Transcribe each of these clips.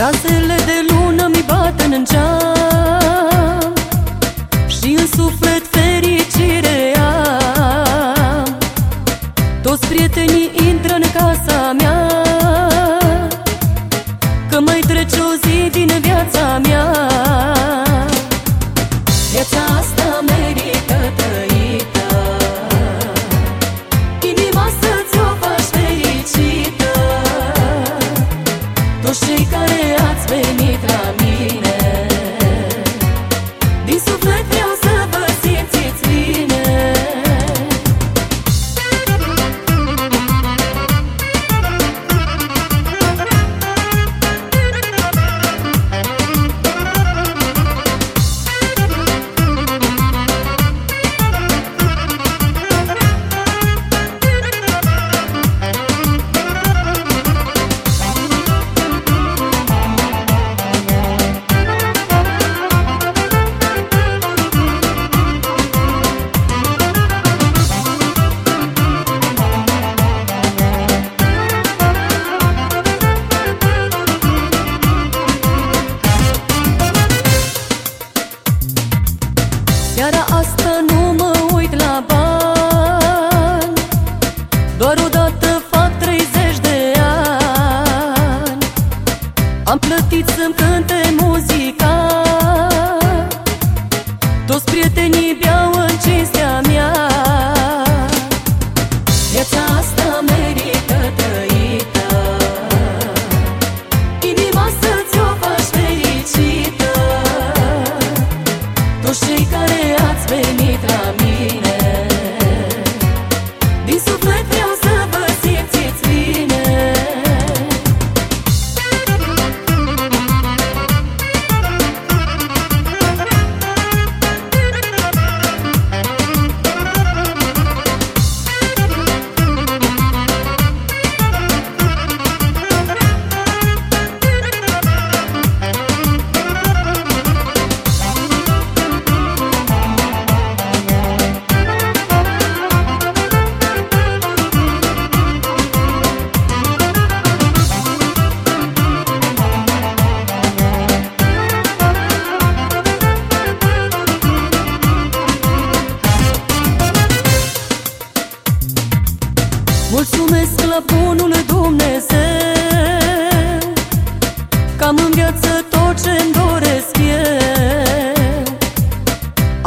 Razele de lună mi bat în geam Și în suflet fericire am. Toți prietenii intră în casa mea Că mai trece o zi din viața mea. Viața asta Am plătit să-mi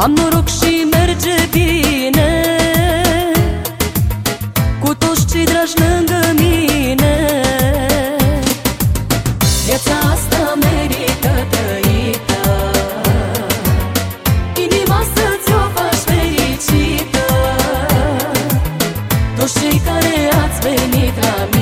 Am noroc și merge bine Cu toți cei dragi lângă mine. Viața asta merită trăită. Inima să-ți o faci fericită. Toți cei care ați venit la mine